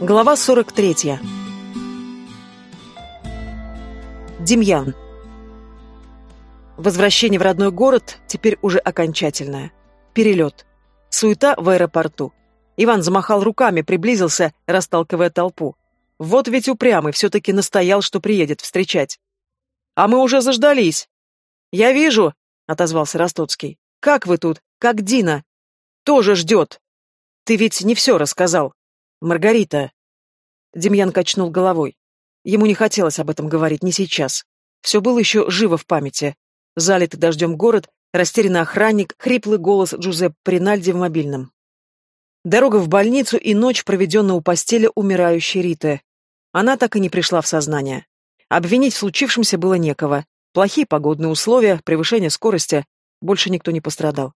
Глава 43. Демьян. Возвращение в родной город теперь уже окончательное. Перелет. Суета в аэропорту. Иван замахал руками, приблизился, расталкивая толпу. Вот ведь упрямый, все-таки настоял, что приедет встречать. «А мы уже заждались!» «Я вижу!» — отозвался Ростоцкий. «Как вы тут? Как Дина?» «Тоже ждет!» «Ты ведь не все рассказал!» «Маргарита!» Демьян качнул головой. Ему не хотелось об этом говорить не сейчас. Все было еще живо в памяти. Залитый дождем город, растерянный охранник, хриплый голос Джузеп Принальди в мобильном. Дорога в больницу и ночь, проведенная у постели умирающей Риты. Она так и не пришла в сознание. Обвинить в случившемся было некого. Плохие погодные условия, превышение скорости. Больше никто не пострадал.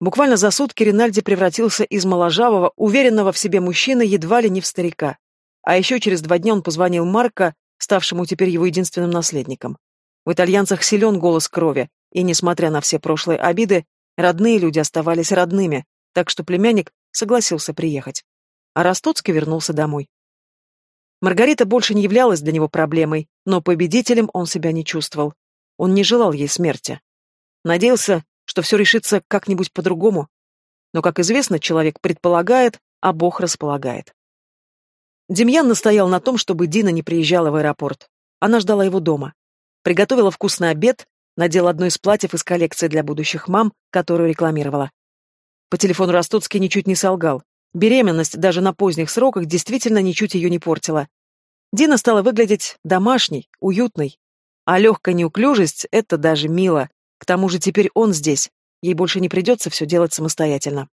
Буквально за сутки Ренальди превратился из моложавого, уверенного в себе мужчины едва ли не в старика. А еще через два дня он позвонил Марко, ставшему теперь его единственным наследником. В итальянцах силен голос крови, и, несмотря на все прошлые обиды, родные люди оставались родными, так что племянник согласился приехать. А Ростоцкий вернулся домой. Маргарита больше не являлась для него проблемой, но победителем он себя не чувствовал. Он не желал ей смерти. Надеялся, что все решится как-нибудь по-другому. Но, как известно, человек предполагает, а Бог располагает. Демьян настоял на том, чтобы Дина не приезжала в аэропорт. Она ждала его дома. Приготовила вкусный обед, надела одно из платьев из коллекции для будущих мам, которую рекламировала. По телефону Ростоцкий ничуть не солгал. Беременность даже на поздних сроках действительно ничуть ее не портила. Дина стала выглядеть домашней, уютной. А легкая неуклюжесть — это даже мило, к тому же теперь он здесь. Ей больше не придется все делать самостоятельно.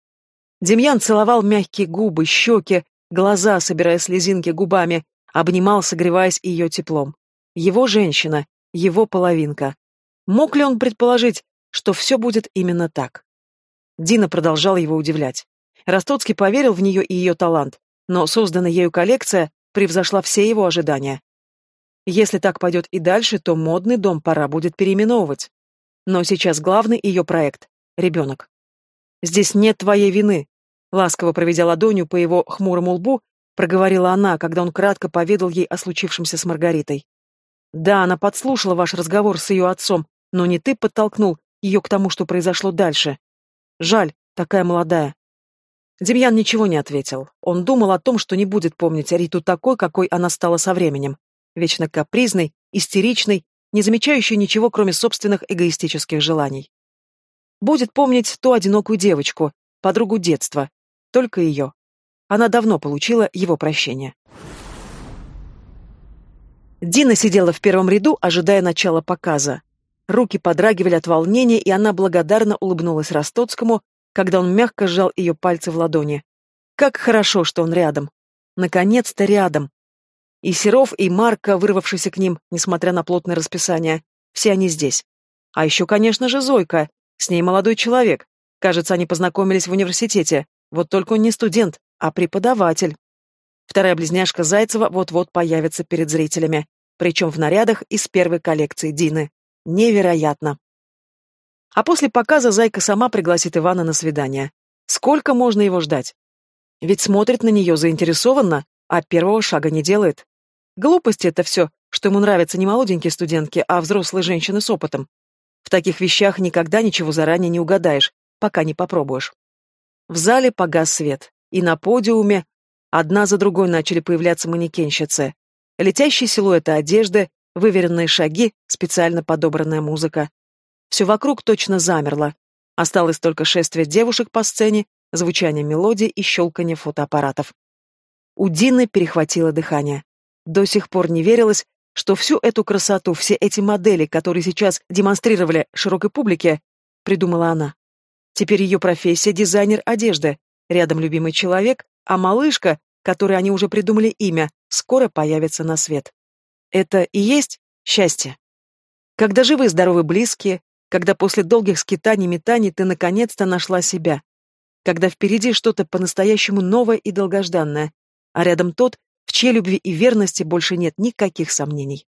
Демьян целовал мягкие губы, щеки, глаза, собирая слезинки губами, обнимал, согреваясь ее теплом. Его женщина, его половинка. Мог ли он предположить, что все будет именно так? Дина продолжала его удивлять. Ростоцкий поверил в нее и ее талант, но созданная ею коллекция превзошла все его ожидания. Если так пойдет и дальше, то модный дом пора будет переименовывать. Но сейчас главный ее проект — ребенок. «Здесь нет твоей вины», — ласково проведя ладонью по его хмурому лбу, проговорила она, когда он кратко поведал ей о случившемся с Маргаритой. «Да, она подслушала ваш разговор с ее отцом, но не ты подтолкнул ее к тому, что произошло дальше. Жаль, такая молодая». Демьян ничего не ответил. Он думал о том, что не будет помнить Риту такой, какой она стала со временем. Вечно капризной, истеричной не замечающий ничего, кроме собственных эгоистических желаний. Будет помнить ту одинокую девочку, подругу детства, только ее. Она давно получила его прощение. Дина сидела в первом ряду, ожидая начала показа. Руки подрагивали от волнения, и она благодарно улыбнулась Ростоцкому, когда он мягко сжал ее пальцы в ладони. Как хорошо, что он рядом. Наконец-то рядом. И Серов, и Марка, вырвавшийся к ним, несмотря на плотное расписание. Все они здесь. А еще, конечно же, Зойка. С ней молодой человек. Кажется, они познакомились в университете. Вот только он не студент, а преподаватель. Вторая близняшка Зайцева вот-вот появится перед зрителями. Причем в нарядах из первой коллекции Дины. Невероятно. А после показа Зайка сама пригласит Ивана на свидание. Сколько можно его ждать? Ведь смотрит на нее заинтересованно, а первого шага не делает. Глупость, это все, что ему нравятся не молоденькие студентки, а взрослые женщины с опытом. В таких вещах никогда ничего заранее не угадаешь, пока не попробуешь. В зале погас свет, и на подиуме одна за другой начали появляться манекенщицы. Летящие силуэты одежды, выверенные шаги, специально подобранная музыка. Все вокруг точно замерло. Осталось только шествие девушек по сцене, звучание мелодии и щелканье фотоаппаратов. У Дины перехватило дыхание. До сих пор не верилось, что всю эту красоту, все эти модели, которые сейчас демонстрировали широкой публике, придумала она. Теперь ее профессия — дизайнер одежды, рядом любимый человек, а малышка, которой они уже придумали имя, скоро появится на свет. Это и есть счастье. Когда живы здоровы близкие, когда после долгих скитаний и метаний ты наконец-то нашла себя, когда впереди что-то по-настоящему новое и долгожданное, а рядом тот, в чьей любви и верности больше нет никаких сомнений.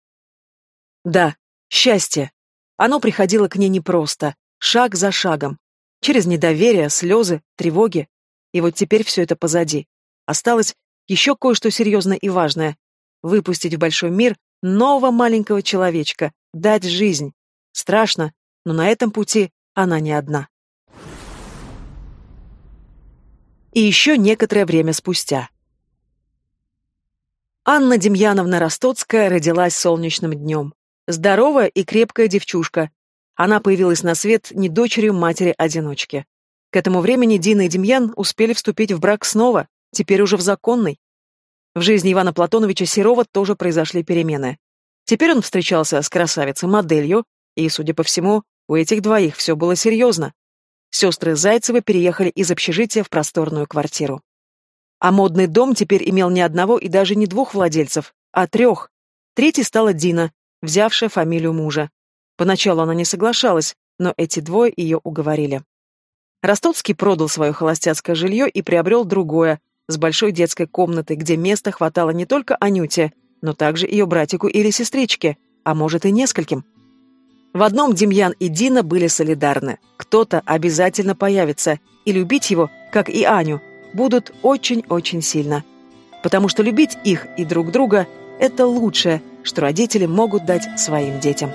Да, счастье. Оно приходило к ней непросто, шаг за шагом, через недоверие, слезы, тревоги. И вот теперь все это позади. Осталось еще кое-что серьезное и важное — выпустить в большой мир нового маленького человечка, дать жизнь. Страшно, но на этом пути она не одна. И еще некоторое время спустя. Анна Демьяновна Ростоцкая родилась солнечным днем. Здоровая и крепкая девчушка. Она появилась на свет не дочерью матери-одиночки. К этому времени Дина и Демьян успели вступить в брак снова, теперь уже в законный. В жизни Ивана Платоновича Серова тоже произошли перемены. Теперь он встречался с красавицей-моделью, и, судя по всему, у этих двоих все было серьезно. Сестры Зайцевы переехали из общежития в просторную квартиру. А модный дом теперь имел не одного и даже не двух владельцев, а трех. Третий стала Дина, взявшая фамилию мужа. Поначалу она не соглашалась, но эти двое ее уговорили. Ростоцкий продал свое холостяцкое жилье и приобрел другое, с большой детской комнатой, где места хватало не только Анюте, но также ее братику или сестричке, а может и нескольким. В одном Демьян и Дина были солидарны. Кто-то обязательно появится, и любить его, как и Аню, будут очень-очень сильно. Потому что любить их и друг друга – это лучшее, что родители могут дать своим детям.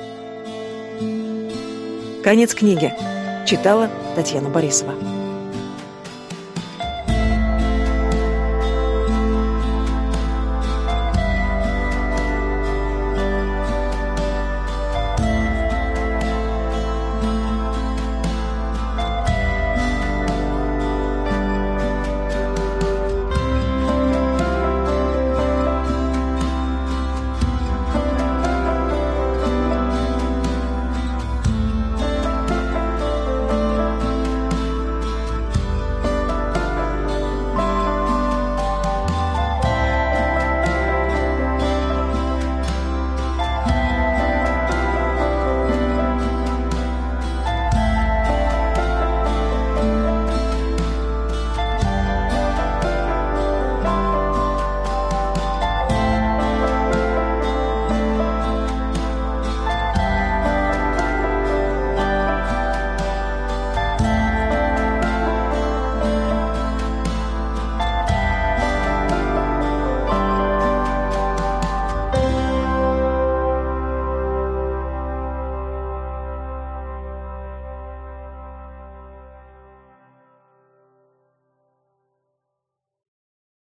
Конец книги. Читала Татьяна Борисова.